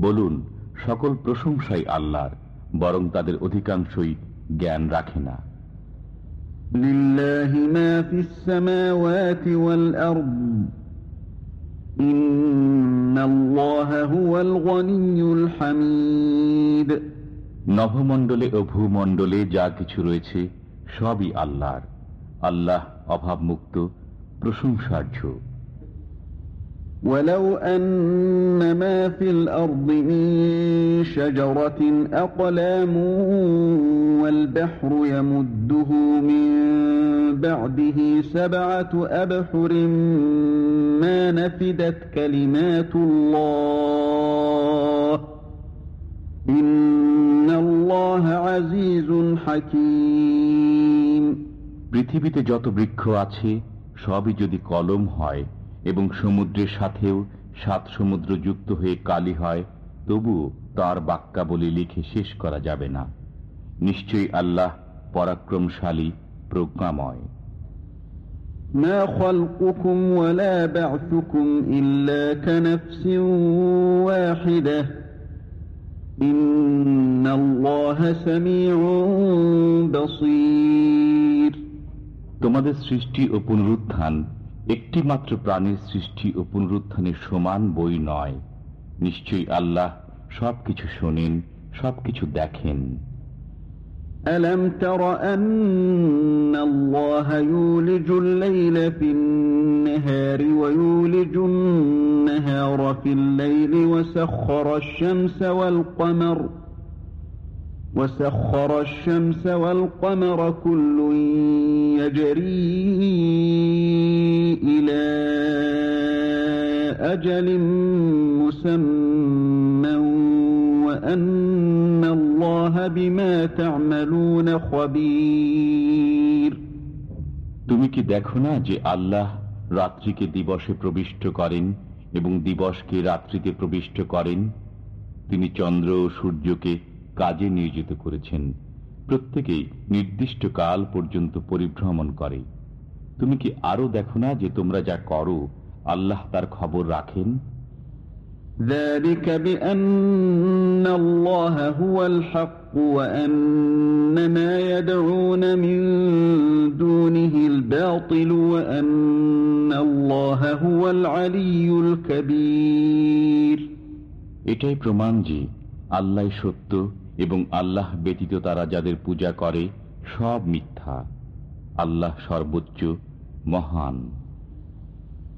বলুন সকল প্রশংসাই আল্লাহর বরং তাদের অধিকাংশই জ্ঞান রাখে না لله ما في السماوات والأرض إن الله هو الغني الحميد নভমণ্ডলে ও ভূমণ্ডলে যা কিছু রয়েছে সবই আল্লাহর আল্লাহ অভাবমুক্ত প্রশংসার্য ولو أن ما في الأرض من شجرة أقلام والبحر يمده من بعده سبعة أبحر ما نفدت كلمات الله إن الله عزيز حكيم পৃথিবীতে যত বৃক্ষ আছে সবই যদি কলম হয় এবং সমুদ্রের সাথেও সাত সমুদ্র যুক্ত হয়ে কালি হয় তবুও তার বাক্যাবলী লিখে শেষ করা যাবে না নিশ্চয়ই আল্লাহ পরাক্রমশালী প্রজ্ঞাময় ما خلقكم ولا بعثكم إلا كنفس واحدة إن الله سميع بصير তোমাদের সৃষ্টি ও পুনরুত্থান একটি মাত্র প্রাণীর সৃষ্টি ও পুনরুত্থানের সমান বই নয় নিশ্চয়ই আল্লাহ সবকিছু শোনেন সবকিছু দেখেন ألم تر أن الله يولج الليل في النهار ويولج النهار في الليل وسخر الشمس والقمر وسخر الشمس والقمر كل يجري أجل مسمى وأن الله بما تعملون خبير তুমি কি দেখো না যে আল্লাহ রাত্রিকে দিবসে প্রবিষ্ট করেন এবং দিবসকে রাত্রিতে প্রবিষ্ট করেন তিনি চন্দ্র ও সূর্যকে কাজে নিয়োজিত করেছেন প্রত্যেকেই নির্দিষ্ট কাল পর্যন্ত পরিভ্রমণ করে তুমি কি আরো দেখো না যে তোমরা যা করো আল্লাহ তার খবর রাখেন ذلك بأن الله هو الحق وأن ما يدعون من دونه الباطل وأن الله هو العلي الكبير এটাই প্রমাণ যে আল্লাহ সত্য এবং আল্লাহ ব্যতীত তারা যাদের পূজা করে সব মিথ্যা আল্লাহ সর্বোচ্চ মহান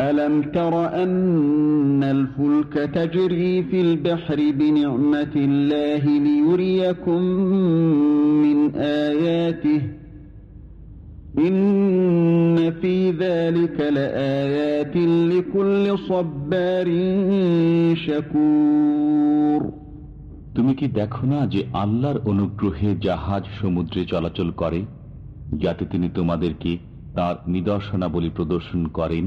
ألم تر أن الفلك تجري في البحر بنعمة الله ليريكم من آياته إن في ذلك لآيات لكل صبار شكور তুমি কি দেখো না যে আল্লাহর অনুগ্রহে জাহাজ সমুদ্রে চলাচল করে যাতে তিনি তোমাদেরকে তার নিদর্শনাবলী প্রদর্শন করেন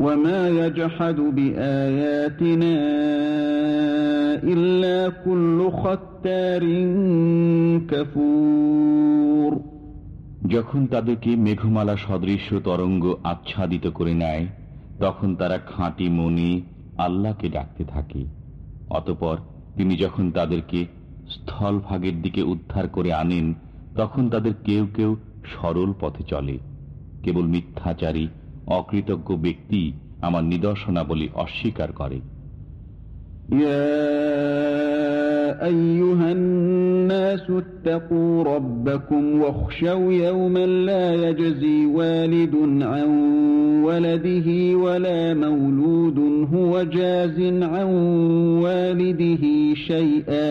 وما يجحد بآياتنا إلا كل ختار كفور যখন তাদেরকে মেঘমালা সদৃশ্য তরঙ্গ আচ্ছাদিত করে নেয় তখন তারা খাঁটি মনে আল্লাহকে ডাকতে থাকে অতপর তিনি যখন তাদেরকে স্থলভাগের দিকে উদ্ধার করে আনেন তখন তাদের কেউ কেউ সরল পথে চলে কেবল মিথ্যাচারী অকৃতজ্ঞ ব্যক্তি আমার নিদর্শনাবলী অস্বীকার করে يا أيها الناس اتقوا ربكم واخشوا يوما لا يجزي والد عن ولده ولا مولود هو جاز عن والده شيئا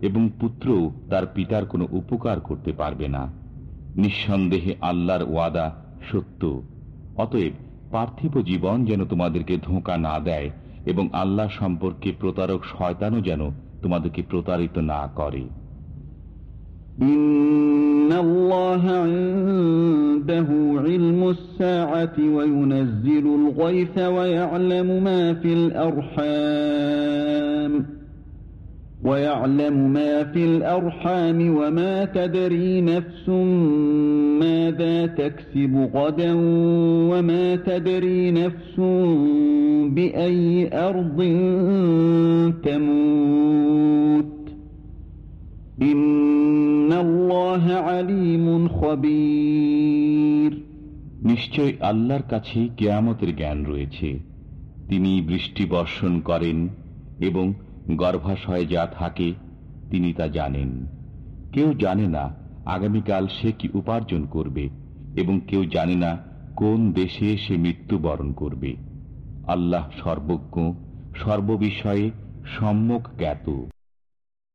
এবং পুত্রও তার পিতার কোনো উপকার করতে পারবে না নিঃসন্দেহে আল্লাহর ওয়াদা সত্য অতএব পার্থিব জীবন যেন তোমাদেরকে ধোঁকা না দেয় এবং আল্লাহ সম্পর্কে প্রতারক শয়তানও যেন তোমাদেরকে প্রতারিত না করে إن الله عنده علم الساعة وينزل الغيث ويعلم ما في الأرحام ويعلم ما في الأرحام وما تدري نفس ماذا تكسب غدا وما تدري نفس بأي أرض تموت إن الله عليم خبير নিশ্চয় আল্লাহর কাছে কেয়ামতের জ্ঞান রয়েছে তিনি বৃষ্টি বর্ষণ করেন এবং গর্ভাশয়ে যা থাকে, তিনি তা জানেন। কেউ জানে না আগামীকাল সে কি উপার্জন করবে এবং কেউ জানে না কোন দেশে সে মৃত্যুবরণ করবে। আল্লাহ সর্বজ্ঞ, সর্ববিষয়ে সম্যক জ্ঞাত।